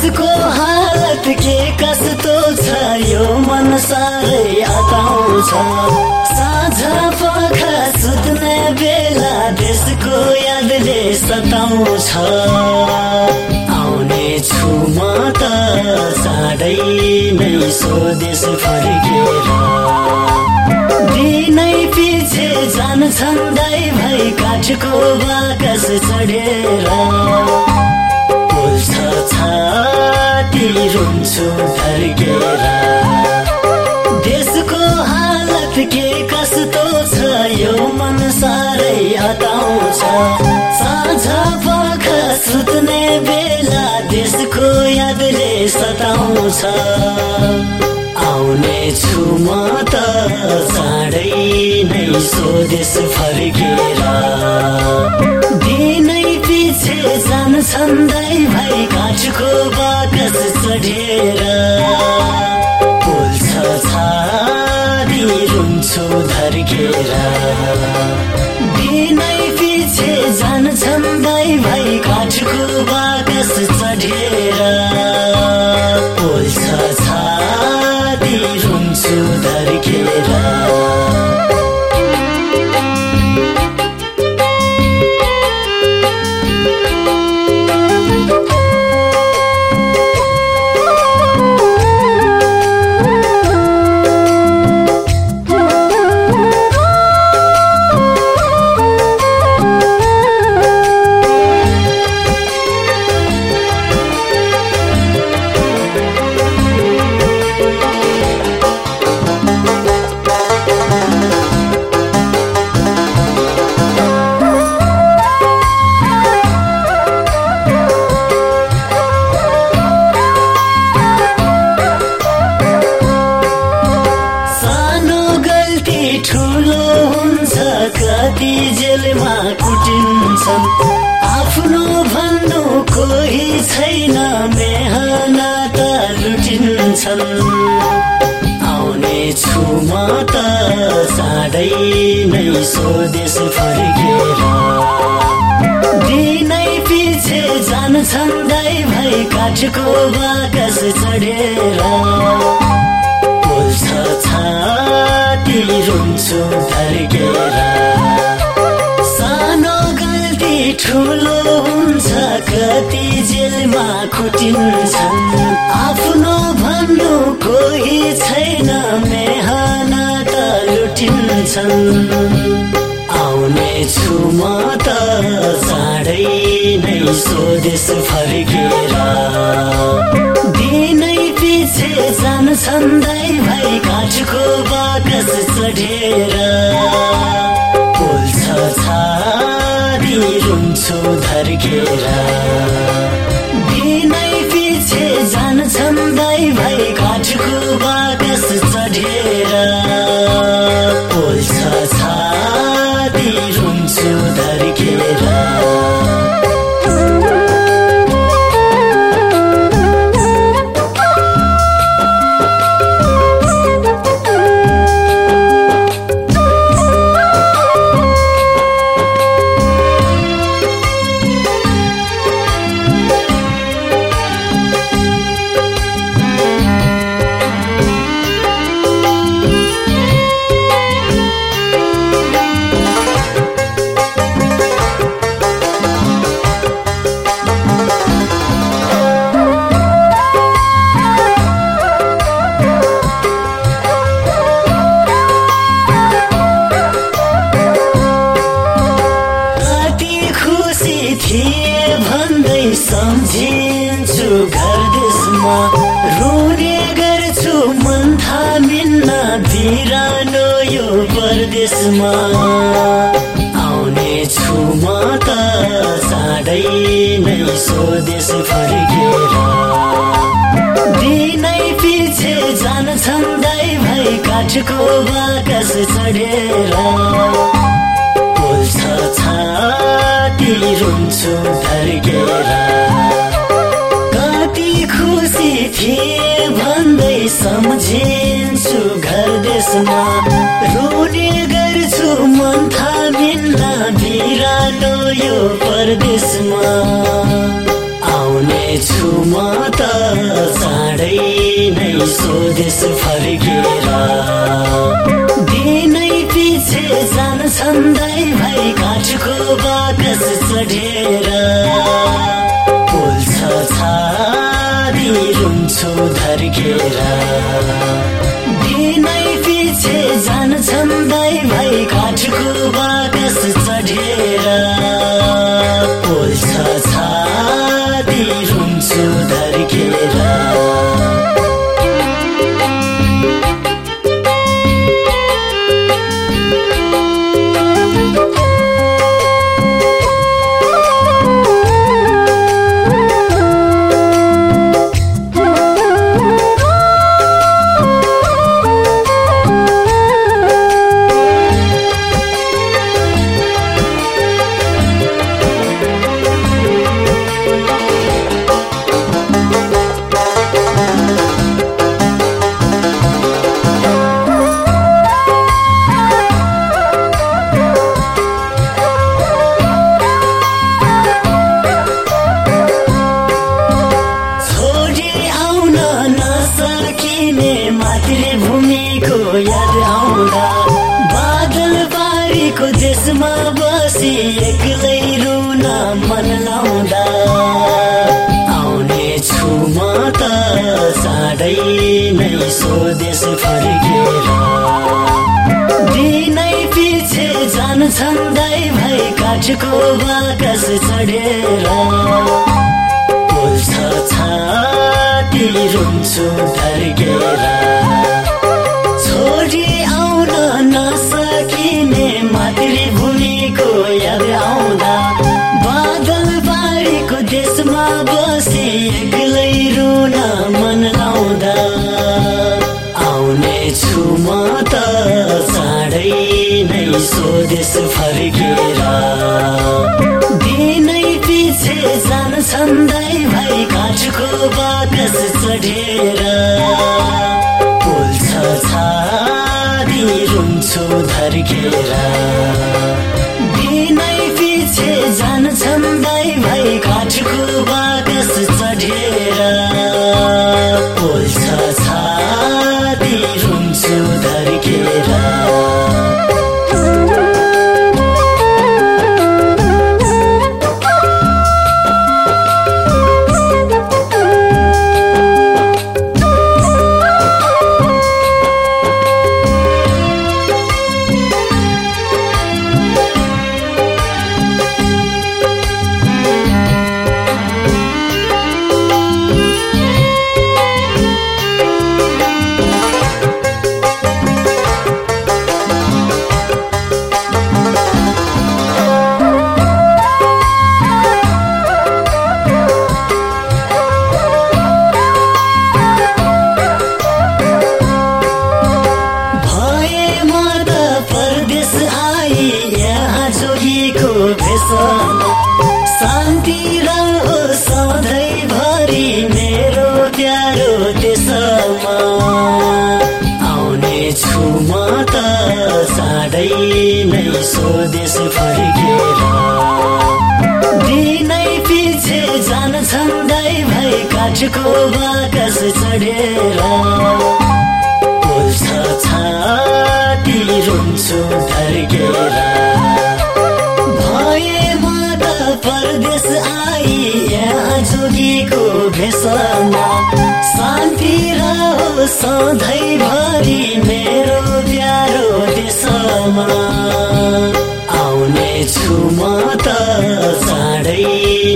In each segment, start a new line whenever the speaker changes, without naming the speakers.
कसको हालत के कस्तो छ यो मन साह्रै आताउँछ साँझ पख सुत्ने बेला देशको यादले सताउँछ। आउने छु म त चाँडै नै स्वदेश फर्केर। दिनै पिछे जान्छन् दाइ भाइ काठको बाकस चढेर। छाती रुन्छु फर्केर देशको हालत के कस्तो छ यो मन साह्रै हताउँछ साँझ पख सुत्ने बेला देशको यादले सताउँछ। आउने छु म त चाँडै नै स्वदेश फर्केर। दिनै पछि जान्छन् काठको बाकस चढेर पोल्छ छाती रुन्छु धर्केर दिनै पछि जान्छन् दाइ भाइ काठको आफ्नो भन्नु कोही छैन मेहनत लुटिन्छन्। आउने छु म त चाँडै नै स्वदेश फर्केर। दिनै पछि जान्छन् दाइ भाइ काठको बाकस चढेर। पोल्छ छाती रुन्छु। खुटिन्छन् आफ्नो भन्नु कोही छैन मेहनत लुटिन्छन्। आउने छु म त चाँडै नै स्वदेश फर्केर। दिनै पछि जान्छन् दाइ भाइ काठको बाकस चढेर। पोल्छ छाती रुन्छु धर्केर। काठको चढेर परदेशमा आउने छु म त चाँडै नै स्वदेश फर्केर। दिनै पछि जान्छन् दाइ भाइ काठको बाकस चढेर। पोल्छ छाती रुन्छु धर्केर कति खुसी थिए भन्दै सम्झिन्छु रुने गर्छु मन थामिन्न बिरानो यो परदेशमा। आउने छु म त चाँडै नै स्वदेश फर्केर। छन्दै भाइ काठको बाकस चढेर। पोल्छ छादी रुन्छु धर्केर दिनै पछि जान छन्दै भाइ काठको बाकस फर्केर दिनै पछि जान छन्दै भई काठको बाकस चढेर छाती रुन्छु धर्केर। स्वदेश फर्केर दिनै पछि जान छन्दै भाइ काठको बाकस चढेर। पोल्छ छादी रुन्छु धर्केर। दिनै पछि जान छन्दै भाइ काठको बाकस चढेर। शान्ति रहो सधैँभरि मेरो प्यारो देशमा आउने छु म त चाँडै नै स्वदेश फर्केर। दिनै पछि जान छन्दै भई काठको बाकस चढेर। पोल्छ छाती रुन्छु। सधैँभरि मेरो प्यारो देशमा आउने छु म त चाँडै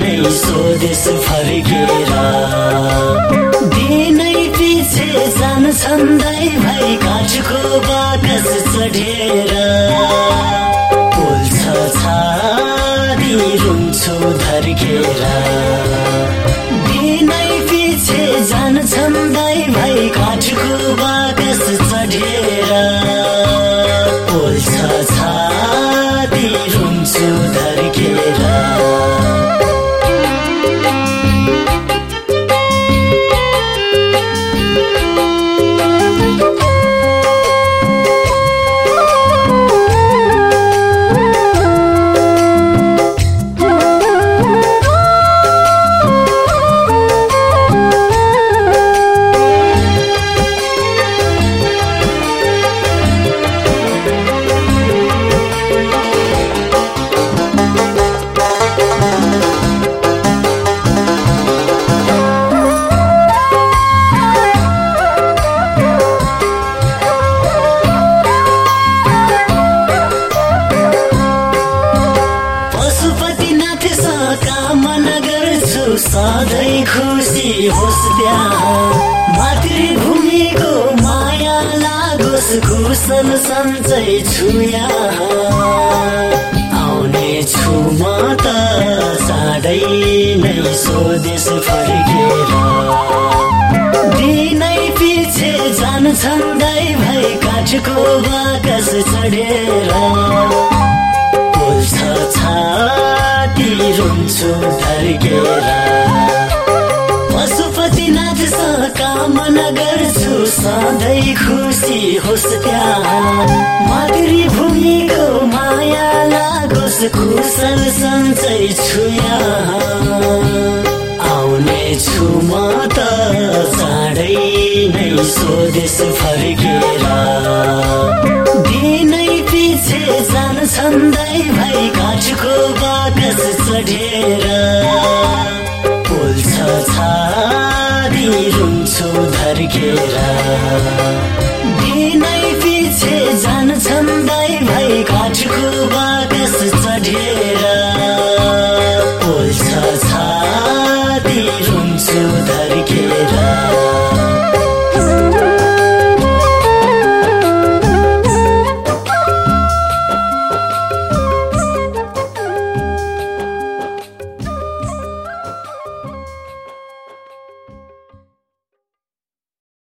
नै स्वदेश फर्केर दिनै पछि जान छन्दै भाइ काठको बाकस चढेर रुन्छु धर्केर सधैँ खुसी होस् त्यहाँ मातृभूमिको माया लागोस् कुशल सन्चै छुया। आउने छु म त चाँडै नै स्वदेश फर्केर। दिनै पछि जान्छन् दाइ भाइ काठको बाकस चढेर। रुन्छु फर्केर पशुपतिनाथ कामना गर्छु सधैँ खुसी होस् त्यहाँ मातृभूमिको माया लागोस् कुशल सन्चै छुया। आउने छु म त चाँडै नै स्वदेश फर्केर। छन्दै भाइ घाटको बाकस चढेर पोल्छ छादी रुन्छु धर्केर। दिनै पछि जान छन्दै भाइ घाटको बाकस चढेर